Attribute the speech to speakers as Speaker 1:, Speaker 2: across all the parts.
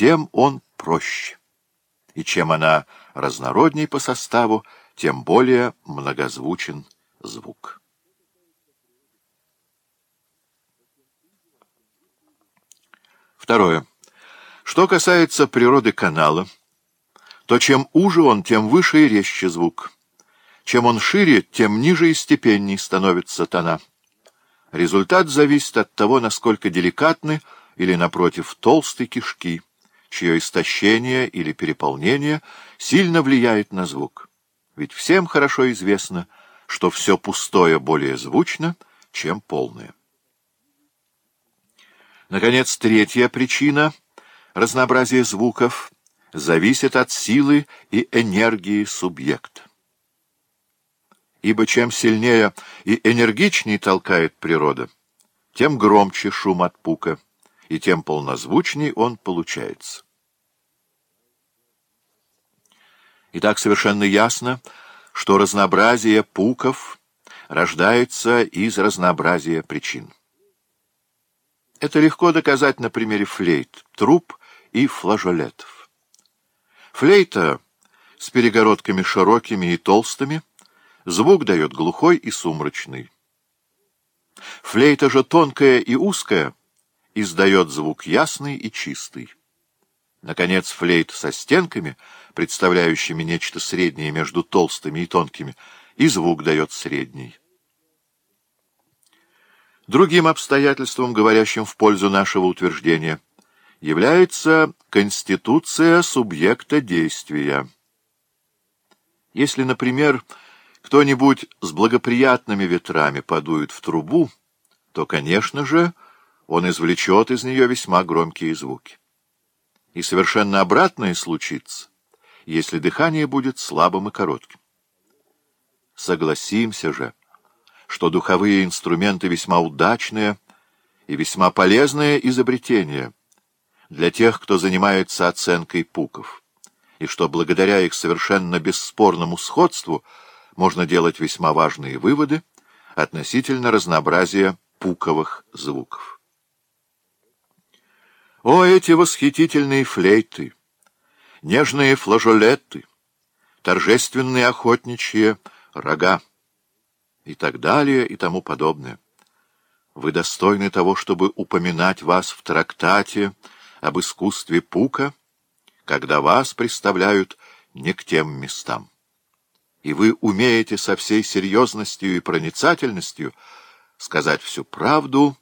Speaker 1: тем он проще. И чем она разнородней по составу, тем более многозвучен звук. Второе. Что касается природы канала, то чем уже он, тем выше и резче звук. Чем он шире, тем ниже и степенней становится тона. Результат зависит от того, насколько деликатны или, напротив, толстые кишки – чье истощение или переполнение сильно влияет на звук. Ведь всем хорошо известно, что все пустое более звучно, чем полное. Наконец, третья причина разнообразия звуков зависит от силы и энергии субъекта. Ибо чем сильнее и энергичнее толкает природа, тем громче шум от пука и тем полнозвучней он получается. Итак, совершенно ясно, что разнообразие пуков рождается из разнообразия причин. Это легко доказать на примере флейт, труб и флажолетов. Флейта с перегородками широкими и толстыми звук дает глухой и сумрачный. Флейта же тонкая и узкая — издает звук ясный и чистый. Наконец, флейт со стенками, представляющими нечто среднее между толстыми и тонкими, и звук дает средний. Другим обстоятельством, говорящим в пользу нашего утверждения, является конституция субъекта действия. Если, например, кто-нибудь с благоприятными ветрами подует в трубу, то, конечно же, он извлечет из нее весьма громкие звуки. И совершенно обратное случится, если дыхание будет слабым и коротким. Согласимся же, что духовые инструменты весьма удачные и весьма полезные изобретения для тех, кто занимается оценкой пуков, и что благодаря их совершенно бесспорному сходству можно делать весьма важные выводы относительно разнообразия пуковых звуков. О, эти восхитительные флейты, нежные флажолетты, торжественные охотничьи рога и так далее и тому подобное. Вы достойны того, чтобы упоминать вас в трактате об искусстве пука, когда вас представляют не к тем местам. И вы умеете со всей серьезностью и проницательностью сказать всю правду,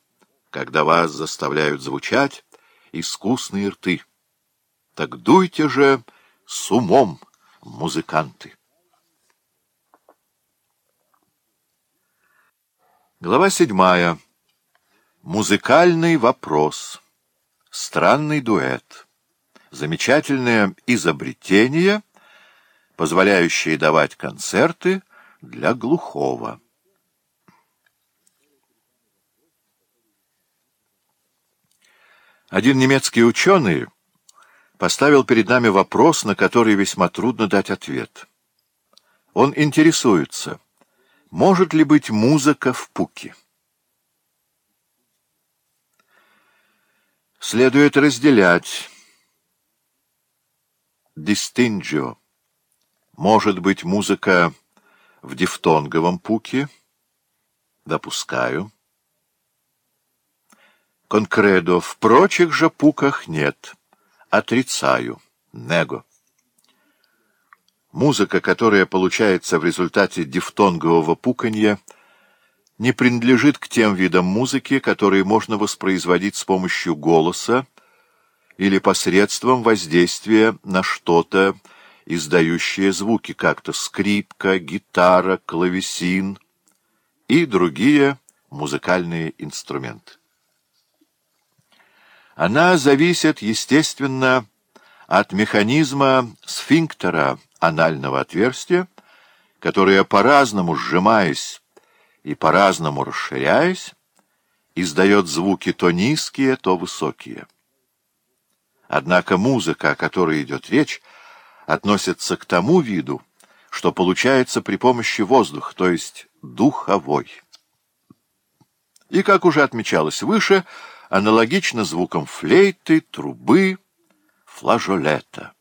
Speaker 1: когда вас заставляют звучать, искусные рты. Так дуйте же с умом, музыканты! Глава седьмая. Музыкальный вопрос. Странный дуэт. Замечательное изобретение, позволяющее давать концерты для глухого. Один немецкий ученый поставил перед нами вопрос, на который весьма трудно дать ответ. Он интересуется, может ли быть музыка в пуке? Следует разделять distingio. Может быть музыка в дифтонговом пуке? Допускаю. Конкредо. В прочих же пуках нет. Отрицаю. Него. Музыка, которая получается в результате дифтонгового пуканья, не принадлежит к тем видам музыки, которые можно воспроизводить с помощью голоса или посредством воздействия на что-то, издающее звуки, как-то скрипка, гитара, клавесин и другие музыкальные инструменты. Она зависит, естественно, от механизма сфинктера анального отверстия, которое, по-разному сжимаясь и по-разному расширяясь, издает звуки то низкие, то высокие. Однако музыка, о которой идет речь, относится к тому виду, что получается при помощи воздуха, то есть духовой. И, как уже отмечалось выше, аналогично звукам флейты, трубы, флажолета.